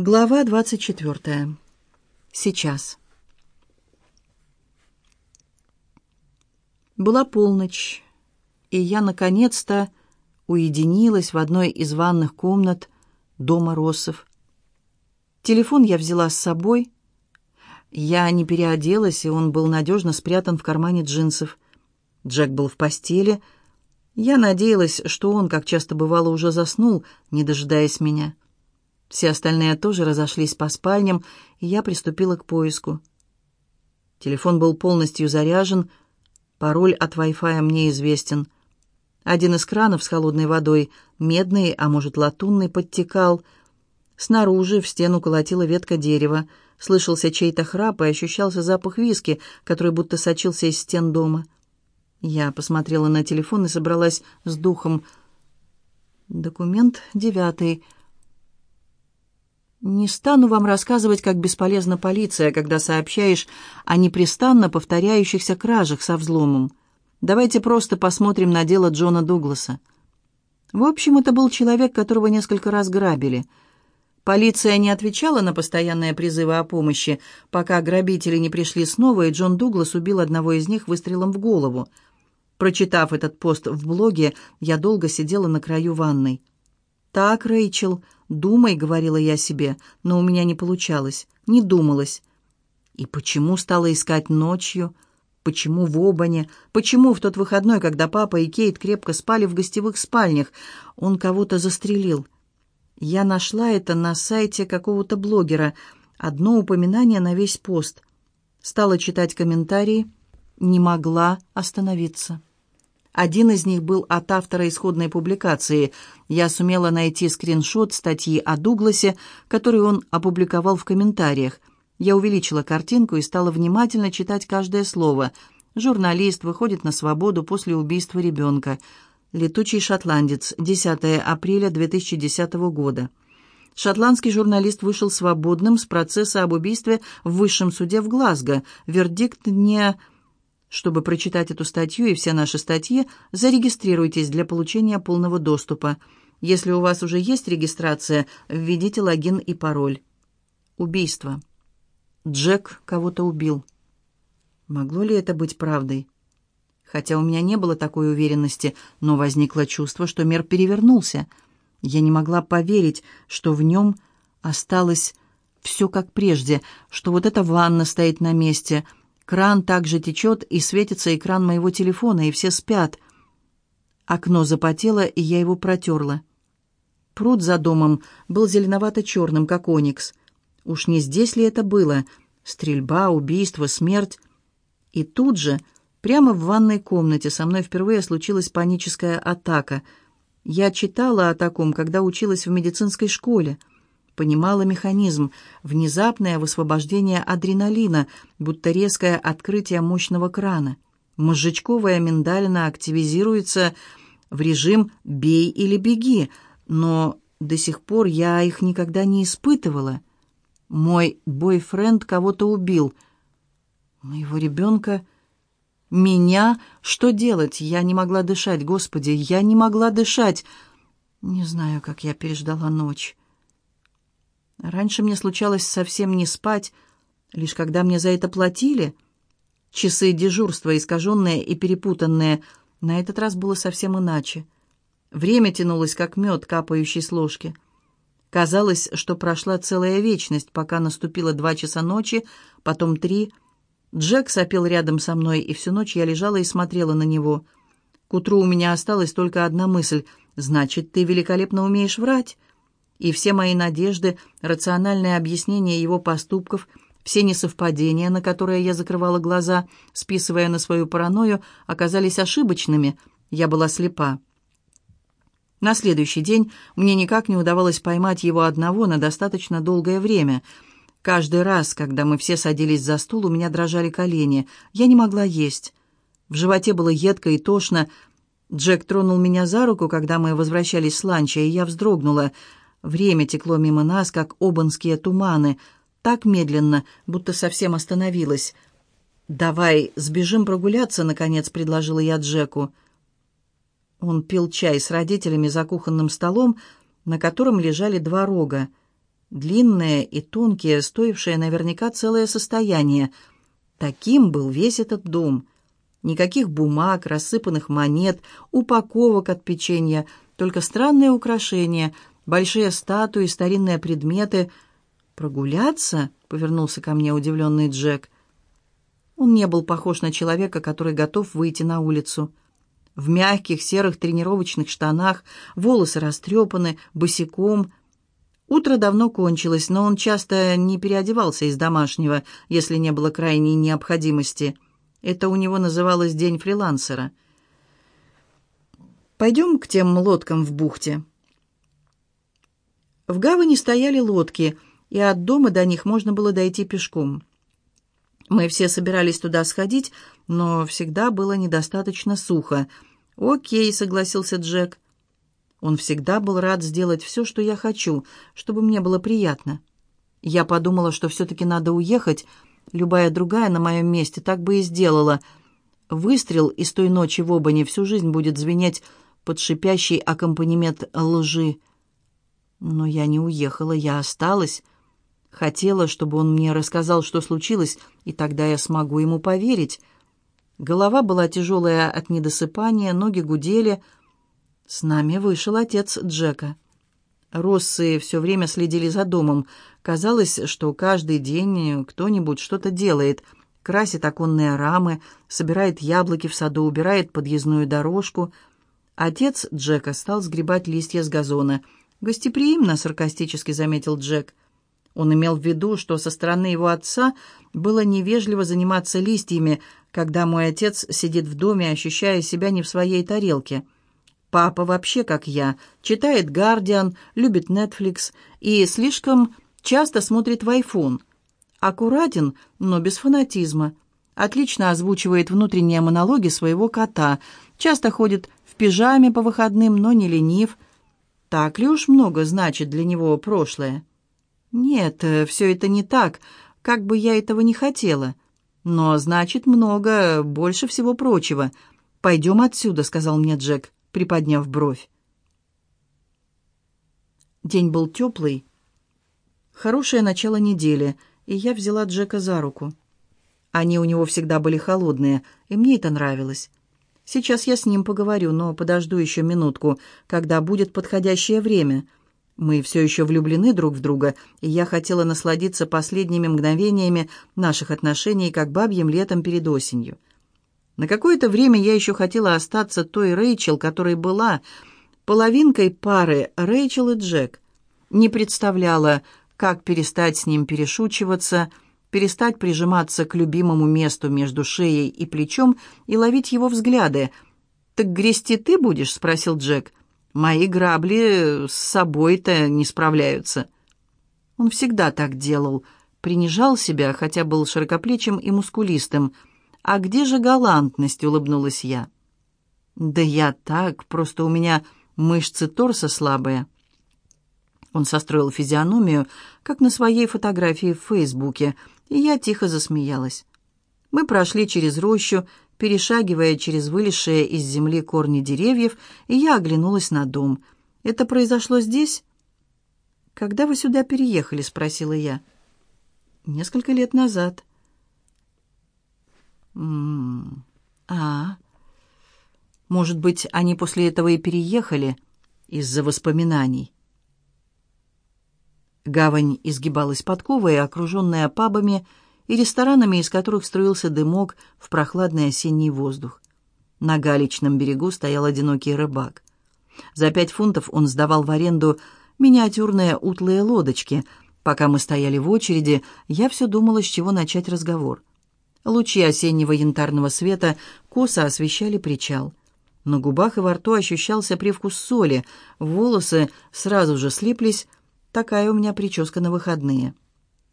Глава 24. Сейчас. Была полночь, и я, наконец-то, уединилась в одной из ванных комнат дома Россов. Телефон я взяла с собой. Я не переоделась, и он был надежно спрятан в кармане джинсов. Джек был в постели. Я надеялась, что он, как часто бывало, уже заснул, не дожидаясь меня. — все остальные тоже разошлись по спальням, и я приступила к поиску. Телефон был полностью заряжен, пароль от Wi-Fi мне известен. Один из кранов с холодной водой, медный, а может латунный, подтекал. Снаружи в стену колотила ветка дерева, слышался чей-то храп и ощущался запах виски, который будто сочился из стен дома. Я посмотрела на телефон и собралась с духом. Документ девятый — не стану вам рассказывать, как бесполезна полиция, когда сообщаешь о непрестанно повторяющихся кражах со взломом. Давайте просто посмотрим на дело Джона Дугласа. В общем, это был человек, которого несколько раз грабили. Полиция не отвечала на постоянные призывы о помощи, пока грабители не пришли снова, и Джон Дуглас убил одного из них выстрелом в голову. Прочитав этот пост в блоге, я долго сидела на краю ванной. «Так, Рэйчел», «Думай», — говорила я себе, но у меня не получалось, не думалось. И почему стала искать ночью? Почему в Обане? Почему в тот выходной, когда папа и Кейт крепко спали в гостевых спальнях, он кого-то застрелил? Я нашла это на сайте какого-то блогера, одно упоминание на весь пост. Стала читать комментарии, не могла остановиться. Один из них был от автора исходной публикации. Я сумела найти скриншот статьи о Дугласе, который он опубликовал в комментариях. Я увеличила картинку и стала внимательно читать каждое слово. Журналист выходит на свободу после убийства ребенка. «Летучий шотландец. 10 апреля 2010 года». Шотландский журналист вышел свободным с процесса об убийстве в высшем суде в Глазго. Вердикт не чтобы прочитать эту статью и все наши статьи, зарегистрируйтесь для получения полного доступа. Если у вас уже есть регистрация, введите логин и пароль. Убийство. Джек кого-то убил. Могло ли это быть правдой? Хотя у меня не было такой уверенности, но возникло чувство, что мир перевернулся. Я не могла поверить, что в нем осталось все как прежде, что вот эта ванна стоит на месте — Кран также течет, и светится экран моего телефона, и все спят. Окно запотело, и я его протерла. Пруд за домом был зеленовато-черным, как оникс. Уж не здесь ли это было? Стрельба, убийство, смерть. И тут же, прямо в ванной комнате, со мной впервые случилась паническая атака. Я читала о таком, когда училась в медицинской школе понимала механизм, внезапное высвобождение адреналина, будто резкое открытие мощного крана. Мозжечковая миндалина активизируется в режим «бей или беги», но до сих пор я их никогда не испытывала. Мой бойфренд кого-то убил. Моего ребенка... Меня? Что делать? Я не могла дышать, Господи, я не могла дышать. Не знаю, как я переждала ночь. Раньше мне случалось совсем не спать, лишь когда мне за это платили. Часы дежурства, искаженные и перепутанные, на этот раз было совсем иначе. Время тянулось, как мед, капающий с ложки. Казалось, что прошла целая вечность, пока наступило два часа ночи, потом три. Джек сопел рядом со мной, и всю ночь я лежала и смотрела на него. К утру у меня осталась только одна мысль. «Значит, ты великолепно умеешь врать?» И все мои надежды, рациональное объяснение его поступков, все несовпадения, на которые я закрывала глаза, списывая на свою паранойю, оказались ошибочными. Я была слепа. На следующий день мне никак не удавалось поймать его одного на достаточно долгое время. Каждый раз, когда мы все садились за стол, у меня дрожали колени. Я не могла есть. В животе было едко и тошно. Джек тронул меня за руку, когда мы возвращались с ланча, и я вздрогнула — Время текло мимо нас, как обанские туманы, так медленно, будто совсем остановилось. «Давай сбежим прогуляться», — наконец предложила я Джеку. Он пил чай с родителями за кухонным столом, на котором лежали два рога. длинные и тонкие, стоившие наверняка целое состояние. Таким был весь этот дом. Никаких бумаг, рассыпанных монет, упаковок от печенья, только странные украшения, большие статуи, старинные предметы. «Прогуляться?» — повернулся ко мне удивленный Джек. Он не был похож на человека, который готов выйти на улицу. В мягких серых тренировочных штанах, волосы растрепаны, босиком. Утро давно кончилось, но он часто не переодевался из домашнего, если не было крайней необходимости. Это у него называлось «день фрилансера». «Пойдем к тем лодкам в бухте». В гавани стояли лодки, и от дома до них можно было дойти пешком. Мы все собирались туда сходить, но всегда было недостаточно сухо. «Окей», — согласился Джек. Он всегда был рад сделать все, что я хочу, чтобы мне было приятно. Я подумала, что все-таки надо уехать. Любая другая на моем месте так бы и сделала. Выстрел из той ночи в Обане всю жизнь будет звенеть под шипящий аккомпанемент лжи. Но я не уехала, я осталась. Хотела, чтобы он мне рассказал, что случилось, и тогда я смогу ему поверить. Голова была тяжелая от недосыпания, ноги гудели. С нами вышел отец Джека. Россы все время следили за домом. Казалось, что каждый день кто-нибудь что-то делает. Красит оконные рамы, собирает яблоки в саду, убирает подъездную дорожку. Отец Джека стал сгребать листья с газона. «Гостеприимно», — саркастически заметил Джек. — он имел в виду, что со стороны его отца было невежливо заниматься листьями, когда мой отец сидит в доме, ощущая себя не в своей тарелке. Папа вообще, как я, читает «Гардиан», любит Netflix и слишком часто смотрит в iPhone. Аккуратен, но без фанатизма. Отлично озвучивает внутренние монологи своего кота. Часто ходит в пижаме по выходным, но не ленив. Так ли уж много значит для него прошлое? «Нет, э, все это не так, как бы я этого не хотела. Но значит много, больше всего прочего. Пойдем отсюда», — сказал мне Джек, приподняв бровь. День был теплый. Хорошее начало недели, и я взяла Джека за руку. Они у него всегда были холодные, и мне это нравилось. Сейчас я с ним поговорю, но подожду еще минутку, когда будет подходящее время — мы все еще влюблены друг в друга, и я хотела насладиться последними мгновениями наших отношений, как бабьим летом перед осенью. На какое-то время я еще хотела остаться той Рэйчел, которой была, половинкой пары Рэйчел и Джек. Не представляла, как перестать с ним перешучиваться, перестать прижиматься к любимому месту между шеей и плечом и ловить его взгляды. «Так грести ты будешь?» — спросил Джек. Мои грабли с собой-то не справляются. Он всегда так делал, принижал себя, хотя был широкоплечим и мускулистым. «А где же галантность?» — улыбнулась я. «Да я так, просто у меня мышцы торса слабые». Он состроил физиономию, как на своей фотографии в Фейсбуке, и я тихо засмеялась. Мы прошли через рощу, перешагивая через вылезшие из земли корни деревьев, и я оглянулась на дом. «Это произошло здесь?» «Когда вы сюда переехали?» — спросила я. «Несколько лет назад». «М-м-м... А, может быть, они после этого и переехали из-за воспоминаний?» Гавань изгибалась подковой, окруженная пабами, и ресторанами, из которых струился дымок в прохладный осенний воздух. На галечном берегу стоял одинокий рыбак. За пять фунтов он сдавал в аренду миниатюрные утлые лодочки. Пока мы стояли в очереди, я все думала, с чего начать разговор. Лучи осеннего янтарного света косо освещали причал. На губах и во рту ощущался привкус соли, волосы сразу же слиплись. Такая у меня прическа на выходные.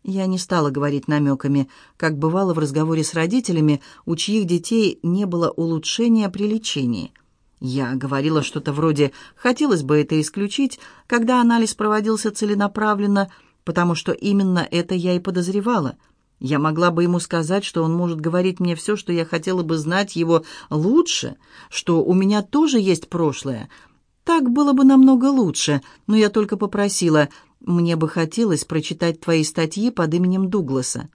Я не стала говорить намеками, как бывало в разговоре с родителями, у чьих детей не было улучшения при лечении. Я говорила что-то вроде «хотелось бы это исключить», когда анализ проводился целенаправленно, потому что именно это я и подозревала. Я могла бы ему сказать, что он может говорить мне все, что я хотела бы знать его лучше, что у меня тоже есть прошлое. Так было бы намного лучше, но я только попросила мне бы хотелось прочитать твои статьи под именем Дугласа.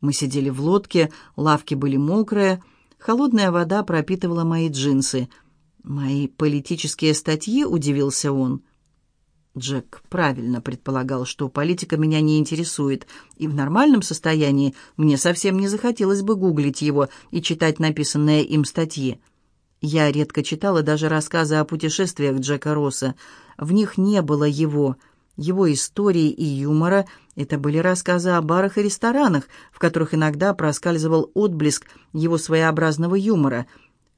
Мы сидели в лодке, лавки были мокрые, холодная вода пропитывала мои джинсы. «Мои политические статьи?» — удивился он. Джек правильно предполагал, что политика меня не интересует, и в нормальном состоянии мне совсем не захотелось бы гуглить его и читать написанные им статьи. Я редко читала даже рассказы о путешествиях Джека Росса. В них не было его, его истории и юмора. Это были рассказы о барах и ресторанах, в которых иногда проскальзывал отблеск его своеобразного юмора,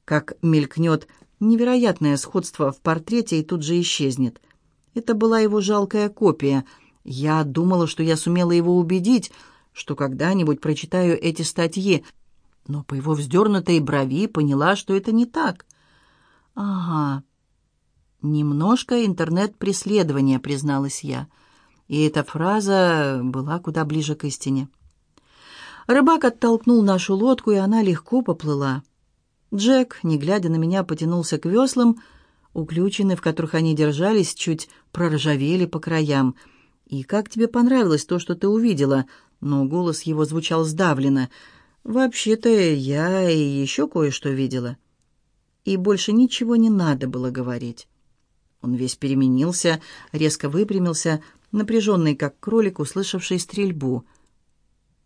как мелькнет невероятное сходство в портрете и тут же исчезнет. Это была его жалкая копия. Я думала, что я сумела его убедить, что когда-нибудь прочитаю эти статьи, но по его вздернутой брови поняла, что это не так. «Ага, немножко интернет-преследование», — призналась я. И эта фраза была куда ближе к истине. Рыбак оттолкнул нашу лодку, и она легко поплыла. Джек, не глядя на меня, потянулся к веслам — Уключены, в которых они держались, чуть проржавели по краям. «И как тебе понравилось то, что ты увидела?» Но голос его звучал сдавленно. «Вообще-то я и еще кое-что видела». И больше ничего не надо было говорить. Он весь переменился, резко выпрямился, напряженный, как кролик, услышавший стрельбу —